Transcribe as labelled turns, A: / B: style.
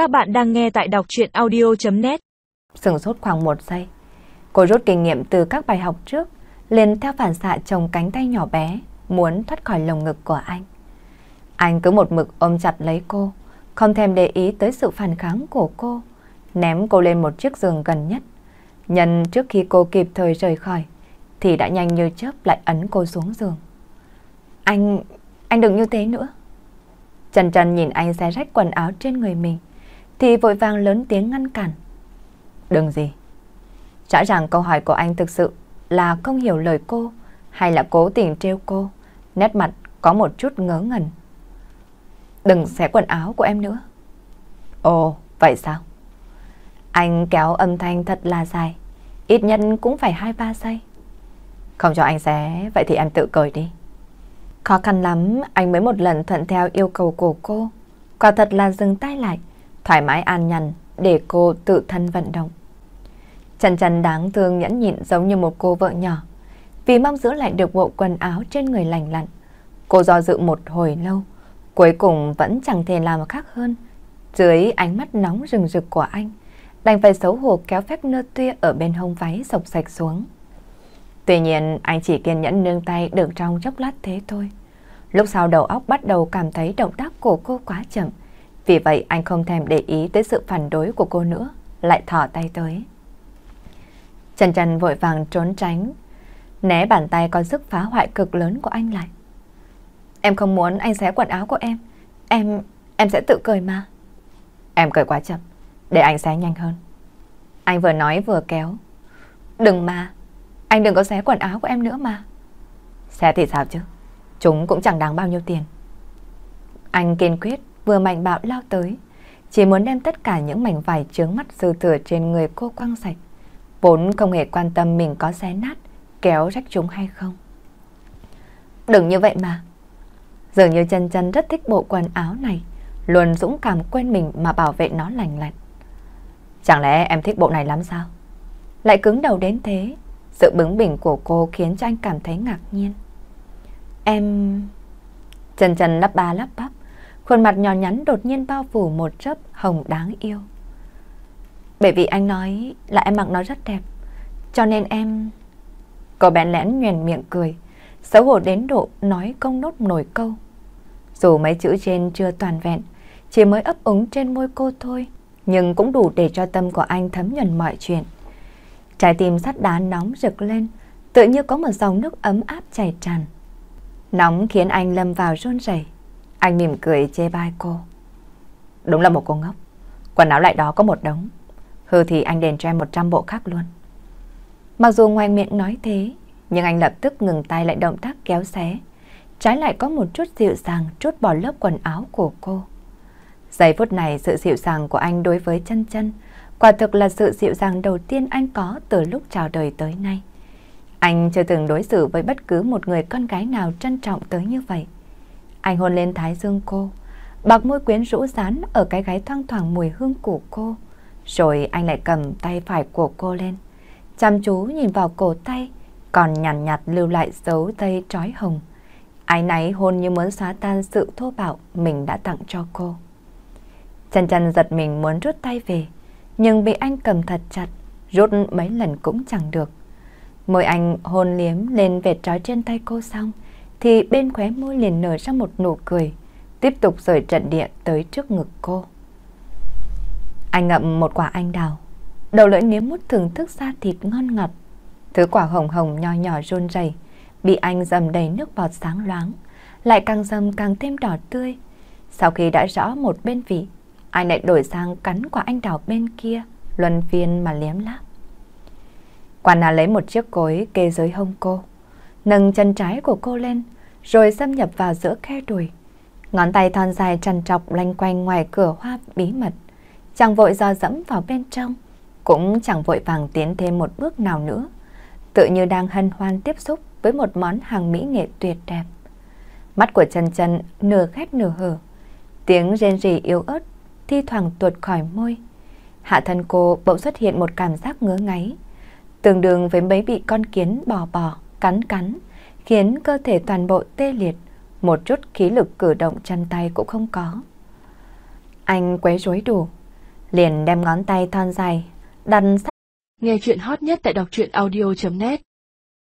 A: Các bạn đang nghe tại đọc chuyện audio.net
B: Sừng sốt khoảng một giây. Cô rút kinh nghiệm từ các bài học trước, liền theo phản xạ trồng cánh tay nhỏ bé, muốn thoát khỏi lồng ngực của anh. Anh cứ một mực ôm chặt lấy cô, không thèm để ý tới sự phản kháng của cô, ném cô lên một chiếc giường gần nhất. Nhân trước khi cô kịp thời rời khỏi, thì đã nhanh như chớp lại ấn cô xuống giường. Anh, anh đừng như thế nữa. Trần Trần nhìn anh xé rách quần áo trên người mình, thì vội vàng lớn tiếng ngăn cản. Đừng gì. Rõ ràng câu hỏi của anh thực sự là không hiểu lời cô, hay là cố tình trêu cô, nét mặt có một chút ngớ ngẩn. Đừng xé quần áo của em nữa. Ồ, vậy sao? Anh kéo âm thanh thật là dài, ít nhất cũng phải 2-3 giây. Không cho anh xé, vậy thì em tự cởi đi. Khó khăn lắm, anh mới một lần thuận theo yêu cầu của cô. Quả thật là dừng tay lại, thoải mái an nhàn để cô tự thân vận động. Trần Trần đáng thương nhẫn nhịn giống như một cô vợ nhỏ. Vì mong giữ lại được bộ quần áo trên người lành lặn. Cô do dự một hồi lâu, cuối cùng vẫn chẳng thể làm khác hơn. Dưới ánh mắt nóng rừng rực của anh, đành phải xấu hổ kéo phép nơ tuya ở bên hông váy sọc sạch xuống. Tuy nhiên, anh chỉ kiên nhẫn nương tay được trong chốc lát thế thôi. Lúc sau đầu óc bắt đầu cảm thấy động tác của cô quá chậm. Vì vậy anh không thèm để ý tới sự phản đối của cô nữa, lại thỏ tay tới. Trần Trần vội vàng trốn tránh, né bàn tay có sức phá hoại cực lớn của anh lại. Em không muốn anh xé quần áo của em, em, em sẽ tự cười mà. Em cười quá chậm, để anh xé nhanh hơn. Anh vừa nói vừa kéo. Đừng mà, anh đừng có xé quần áo của em nữa mà. Xé thì sao chứ, chúng cũng chẳng đáng bao nhiêu tiền. Anh kiên quyết vừa mạnh bạo lao tới, chỉ muốn đem tất cả những mảnh vải trướng mắt dư thừa trên người cô quăng sạch, vốn không hề quan tâm mình có xé nát, kéo rách chúng hay không. Đừng như vậy mà. Dường như chân chân rất thích bộ quần áo này, luôn dũng cảm quên mình mà bảo vệ nó lành lạnh. Chẳng lẽ em thích bộ này lắm sao? Lại cứng đầu đến thế, sự bướng bỉnh của cô khiến cho anh cảm thấy ngạc nhiên. Em... Chân chân lắp ba lắp khuôn mặt nhỏ nhắn đột nhiên bao phủ một chớp hồng đáng yêu. Bởi vì anh nói là em mặc nó rất đẹp, cho nên em... Cô bé lén nhoèn miệng cười, xấu hổ đến độ nói công nốt nổi câu. Dù mấy chữ trên chưa toàn vẹn, chỉ mới ấp úng trên môi cô thôi, nhưng cũng đủ để cho tâm của anh thấm nhuần mọi chuyện. Trái tim sắt đá nóng rực lên, tự như có một dòng nước ấm áp chảy tràn. Nóng khiến anh lâm vào run rẩy. Anh mỉm cười chê bai cô. Đúng là một cô ngốc. Quần áo lại đó có một đống. Hư thì anh đền cho em 100 bộ khác luôn. Mặc dù ngoài miệng nói thế, nhưng anh lập tức ngừng tay lại động tác kéo xé. Trái lại có một chút dịu dàng chút bỏ lớp quần áo của cô. Giây phút này sự dịu dàng của anh đối với chân chân quả thực là sự dịu dàng đầu tiên anh có từ lúc chào đời tới nay. Anh chưa từng đối xử với bất cứ một người con gái nào trân trọng tới như vậy. Anh hôn lên thái dương cô, bạc môi quyến rũ rán ở cái gáy thoang thoảng mùi hương của cô. Rồi anh lại cầm tay phải của cô lên, chăm chú nhìn vào cổ tay, còn nhàn nhạt, nhạt lưu lại dấu tay trói hồng. Ái náy hôn như muốn xóa tan sự thô bạo mình đã tặng cho cô. Chân chân giật mình muốn rút tay về, nhưng bị anh cầm thật chặt, rút mấy lần cũng chẳng được. Môi anh hôn liếm lên vệt trói trên tay cô xong, thì bên khóe môi liền nở ra một nụ cười, tiếp tục rời trận địa tới trước ngực cô. Anh ngậm một quả anh đào, đầu lưỡi nếm mút thưởng thức da thịt ngon ngọt. Thứ quả hồng hồng nho nhỏ run rẩy, bị anh dầm đầy nước bọt sáng loáng, lại càng dầm càng thêm đỏ tươi. Sau khi đã rõ một bên vị, anh lại đổi sang cắn quả anh đào bên kia, luân phiên mà liếm láp. Quản nà lấy một chiếc cối kê dưới hông cô, nâng chân trái của cô lên, rồi xâm nhập vào giữa khe đùi. Ngón tay thon dài trằn trọc lanh quanh ngoài cửa hoa bí mật, chẳng vội do dẫm vào bên trong, cũng chẳng vội vàng tiến thêm một bước nào nữa, tự như đang hân hoan tiếp xúc với một món hàng mỹ nghệ tuyệt đẹp. Mắt của chân chân nửa khép nửa hở, tiếng rên rỉ yếu ớt thi thoảng tuột khỏi môi. Hạ thân cô bỗng xuất hiện một cảm giác ngứa ngáy, tương đương với mấy bị con kiến bò bò, cắn cắn, khiến cơ thể toàn bộ tê liệt, một chút khí lực cử động chân tay cũng không có. Anh quấy rối đủ, liền đem ngón tay thon dài đặt sát.
A: Nghe chuyện hot nhất tại đọc truyện audio.net